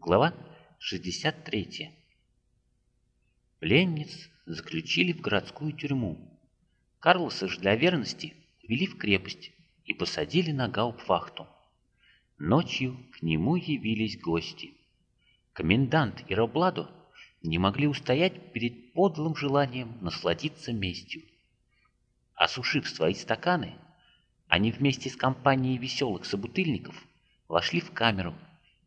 Глава 63. Пленниц заключили в городскую тюрьму. Карлоса же для верности ввели в крепость и посадили на гауптвахту. Ночью к нему явились гости. Комендант и Робладо не могли устоять перед подлым желанием насладиться местью. Осушив свои стаканы, они вместе с компанией веселых собутыльников вошли в камеру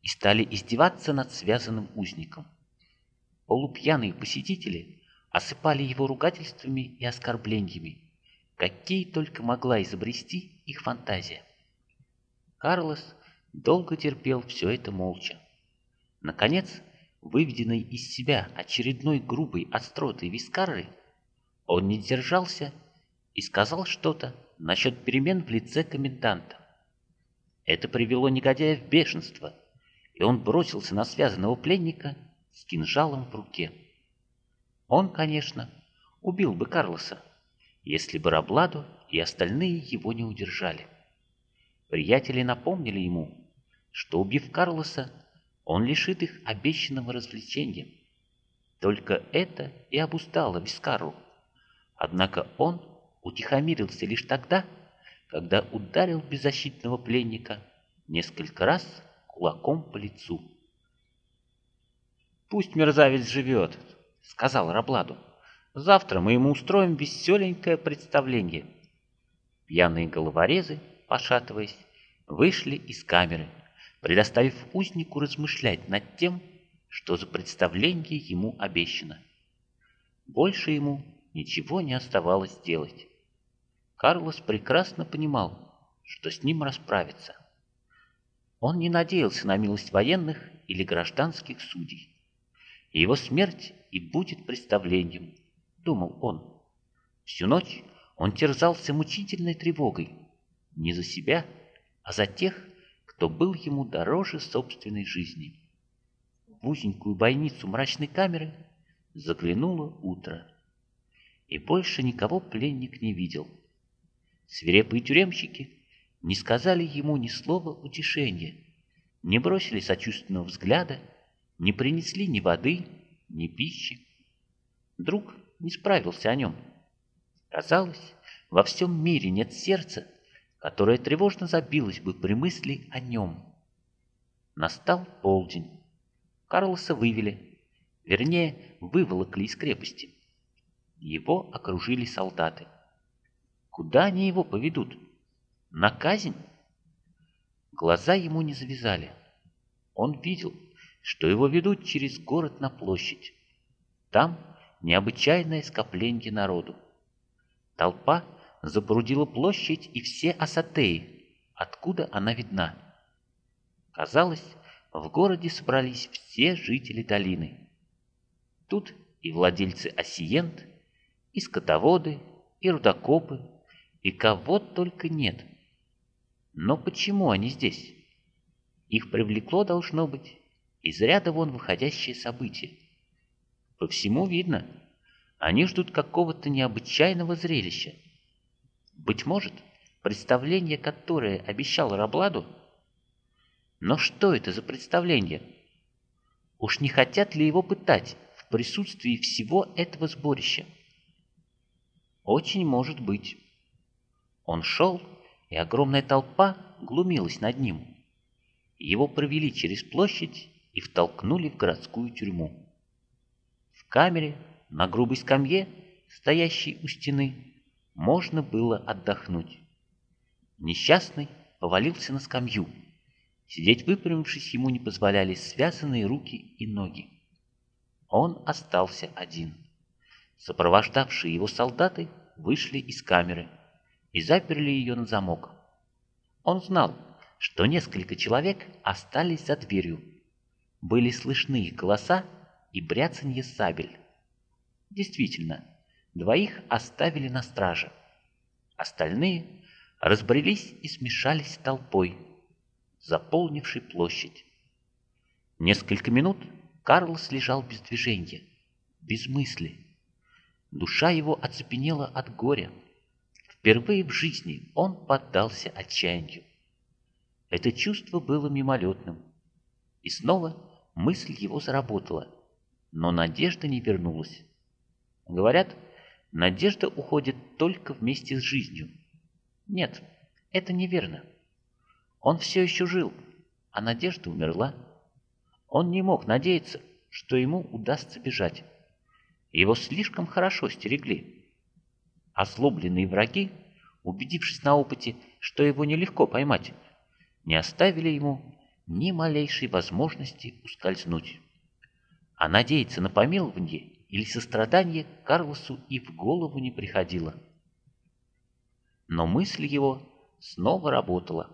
и стали издеваться над связанным узником. Полупьяные посетители осыпали его ругательствами и оскорблениями, какие только могла изобрести их фантазия. Карлос долго терпел все это молча. Наконец, выведенный из себя очередной грубой остротой вискары, он не держался и сказал что-то насчет перемен в лице коменданта. Это привело негодяя в бешенство, и он бросился на связанного пленника с кинжалом в руке. Он, конечно, убил бы Карлоса, если бы Рабладу и остальные его не удержали. Приятели напомнили ему, что, убив Карлоса, он лишит их обещанного развлечения. Только это и обуздало Вискару. Однако он утихомирился лишь тогда, когда ударил беззащитного пленника несколько раз кулаком по лицу. «Пусть мерзавец живет», — сказал Рабладу. «Завтра мы ему устроим веселенькое представление». Пьяные головорезы, пошатываясь, вышли из камеры, предоставив узнику размышлять над тем, что за представление ему обещано. Больше ему ничего не оставалось делать. Карлос прекрасно понимал, что с ним расправиться. Он не надеялся на милость военных или гражданских судей. Его смерть и будет представлением, думал он. Всю ночь он терзался мучительной тревогой, не за себя, а за тех, кто был ему дороже собственной жизни. В узенькую бойницу мрачной камеры заглянуло утро, и больше никого пленник не видел. Свирепые тюремщики не сказали ему ни слова утешения, не бросили сочувственного взгляда, не принесли ни воды, ни пищи. Друг не справился о нем. Казалось, во всем мире нет сердца, которое тревожно забилось бы при мысли о нем. Настал полдень. Карлоса вывели, вернее, выволокли из крепости. Его окружили солдаты. Куда они его поведут? На казнь? Глаза ему не завязали. Он видел, что его ведут через город на площадь. Там необычайное скопление народу. Толпа запрудила площадь и все асатеи, откуда она видна. Казалось, в городе собрались все жители долины. Тут и владельцы осиент, и скотоводы, и рудокопы, и кого только нет. Но почему они здесь? Их привлекло, должно быть, из ряда вон выходящее событие. По всему видно, они ждут какого-то необычайного зрелища. Быть может, представление, которое обещал Рабладу? Но что это за представление? Уж не хотят ли его пытать в присутствии всего этого сборища? Очень может быть. Он шел, и огромная толпа глумилась над ним. Его провели через площадь и втолкнули в городскую тюрьму. В камере, на грубой скамье, стоящей у стены, можно было отдохнуть. Несчастный повалился на скамью. Сидеть выпрямившись ему не позволяли связанные руки и ноги. Он остался один. Сопровождавшие его солдаты вышли из камеры и заперли ее на замок. Он знал, что несколько человек остались за дверью, были слышны их голоса и бряцанье сабель. Действительно, двоих оставили на страже. Остальные разбрелись и смешались толпой, заполнившей площадь. Несколько минут Карлос лежал без движения, без мысли. Душа его оцепенела от горя. Впервые в жизни он поддался отчаянию. Это чувство было мимолетным. И снова мысль его заработала, но надежда не вернулась. Говорят, надежда уходит только вместе с жизнью. Нет, это неверно. Он все еще жил, а надежда умерла. Он не мог надеяться, что ему удастся бежать. Его слишком хорошо стерегли. Озлобленные враги, убедившись на опыте, что его нелегко поймать, не оставили ему ни малейшей возможности ускользнуть. А надеяться на помилование или сострадание Карлосу и в голову не приходило. Но мысль его снова работала.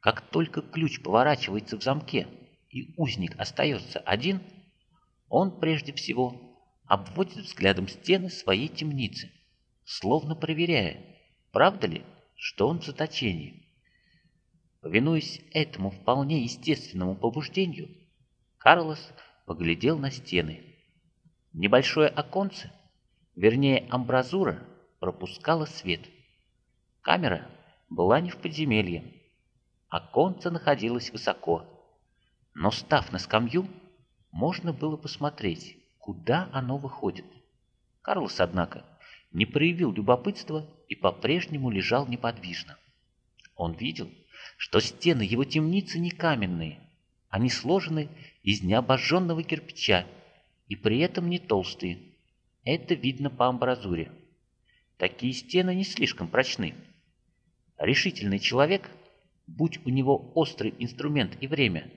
Как только ключ поворачивается в замке и узник остается один, он прежде всего обводит взглядом стены своей темницы, словно проверяя, правда ли, что он в заточении. Повинуясь этому вполне естественному побуждению, Карлос поглядел на стены. Небольшое оконце, вернее амбразура, пропускала свет. Камера была не в подземелье. Оконце находилось высоко. Но, став на скамью, можно было посмотреть, куда оно выходит. Карлос, однако, не проявил любопытства и по-прежнему лежал неподвижно. Он видел, что стены его темницы не каменные, они сложены из необожженного кирпича и при этом не толстые. Это видно по амбразуре. Такие стены не слишком прочны. Решительный человек, будь у него острый инструмент и время,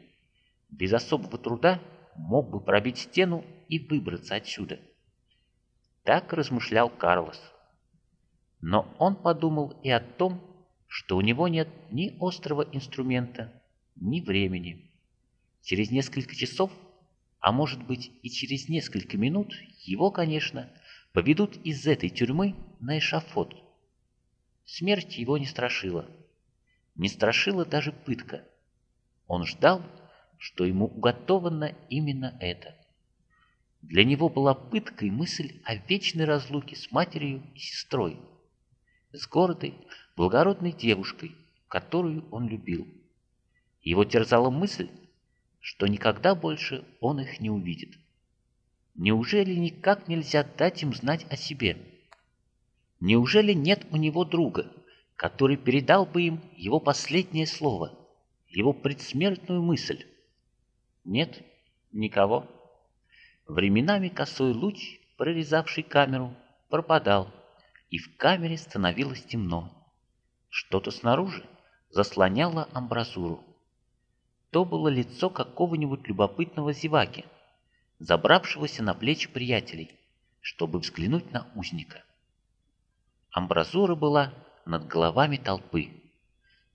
без особого труда мог бы пробить стену и выбраться отсюда. Так размышлял Карлос. Но он подумал и о том, что у него нет ни острого инструмента, ни времени. Через несколько часов, а может быть и через несколько минут, его, конечно, поведут из этой тюрьмы на эшафот. Смерть его не страшила. Не страшила даже пытка. Он ждал, что ему уготовано именно это. Для него была пыткой мысль о вечной разлуке с матерью и сестрой, с гордой, благородной девушкой, которую он любил. Его терзала мысль, что никогда больше он их не увидит. Неужели никак нельзя дать им знать о себе? Неужели нет у него друга, который передал бы им его последнее слово, его предсмертную мысль? Нет, никого. Временами косой луч, прорезавший камеру, пропадал, и в камере становилось темно. Что-то снаружи заслоняло амбразуру. То было лицо какого-нибудь любопытного зеваки, забравшегося на плечи приятелей, чтобы взглянуть на узника. Амбразура была над головами толпы.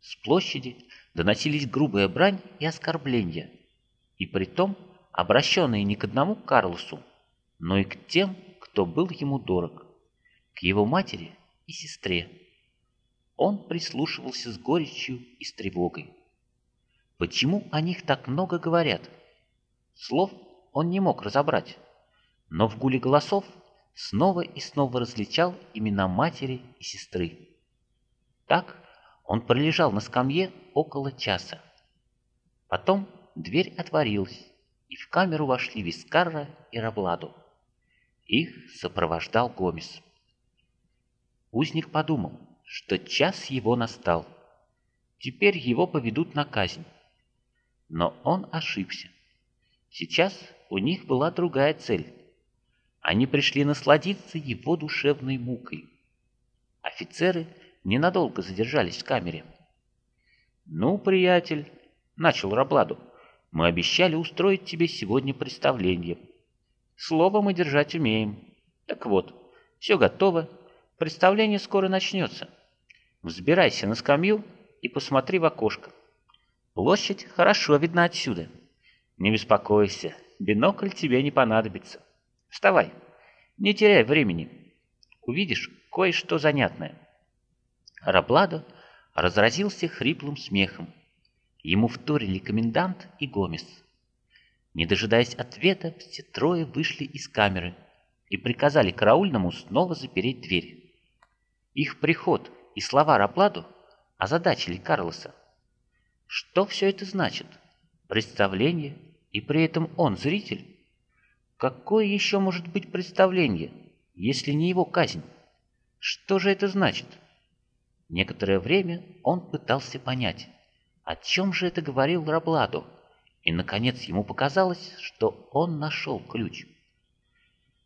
С площади доносились грубая брань и оскорбления, и притом обращенные не к одному Карлосу, но и к тем, кто был ему дорог, к его матери и сестре. Он прислушивался с горечью и с тревогой. Почему о них так много говорят? Слов он не мог разобрать, но в гуле голосов снова и снова различал имена матери и сестры. Так он пролежал на скамье около часа. Потом дверь отворилась, и в камеру вошли Вискарра и Рабладу. Их сопровождал Гомес. Узник подумал, что час его настал. Теперь его поведут на казнь. Но он ошибся. Сейчас у них была другая цель. Они пришли насладиться его душевной мукой. Офицеры ненадолго задержались в камере. «Ну, приятель», — начал Рабладу, — «мы обещали устроить тебе сегодня представление. Слово мы держать умеем. Так вот, все готово, Представление скоро начнется. Взбирайся на скамью и посмотри в окошко. Площадь хорошо видна отсюда. Не беспокойся, бинокль тебе не понадобится. Вставай, не теряй времени. Увидишь кое-что занятное. Рабладо разразился хриплым смехом. Ему вторили комендант и Гомес. Не дожидаясь ответа, все трое вышли из камеры и приказали караульному снова запереть дверь. Их приход и слова Рапладу озадачили Карлоса. Что все это значит? Представление, И при этом он зритель? Какое еще может быть представление, если не его казнь? Что же это значит? Некоторое время он пытался понять, о чем же это говорил Рабладо, и, наконец, ему показалось, что он нашел ключ.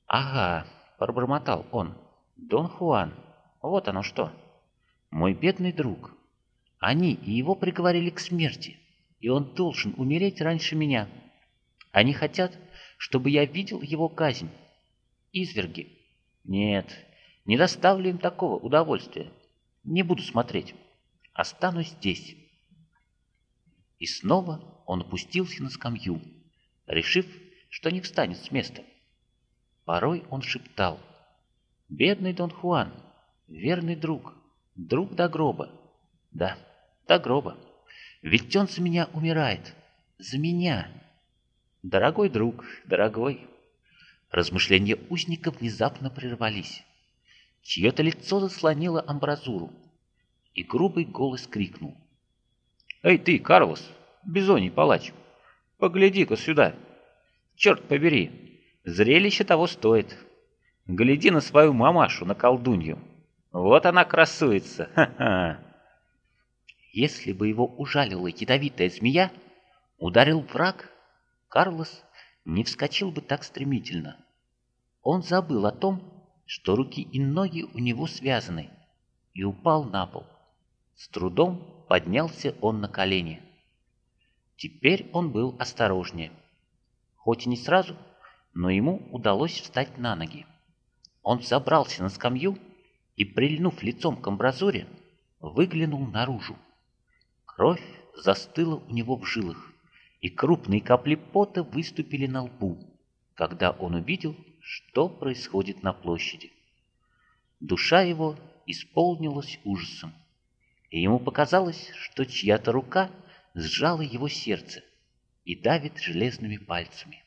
«Ага», — пробормотал он, — «Дон Хуан, вот оно что. Мой бедный друг. Они и его приговорили к смерти, и он должен умереть раньше меня. Они хотят, чтобы я видел его казнь. Изверги. Нет, не доставлю им такого удовольствия. Не буду смотреть. Останусь здесь». И снова он опустился на скамью, решив, что не встанет с места. Порой он шептал, «Бедный Дон Хуан, верный друг, друг до гроба. Да, до гроба. Ведь он за меня умирает, за меня. Дорогой друг, дорогой». Размышления узника внезапно прервались. Чье-то лицо заслонило амбразуру, и грубый голос крикнул. «Эй ты, Карлос, бизоний палач, погляди-ка сюда! Черт побери, зрелище того стоит. Гляди на свою мамашу, на колдунью. Вот она красуется, ха-ха!» Если бы его ужалила ядовитая змея, ударил враг, Карлос не вскочил бы так стремительно. Он забыл о том, что руки и ноги у него связаны, и упал на пол. С трудом поднялся он на колени. Теперь он был осторожнее. Хоть и не сразу, но ему удалось встать на ноги. Он забрался на скамью и, прильнув лицом к амбразуре, выглянул наружу. Кровь застыла у него в жилах, и крупные капли пота выступили на лбу, когда он увидел, что происходит на площади. Душа его исполнилась ужасом и ему показалось, что чья-то рука сжала его сердце и давит железными пальцами.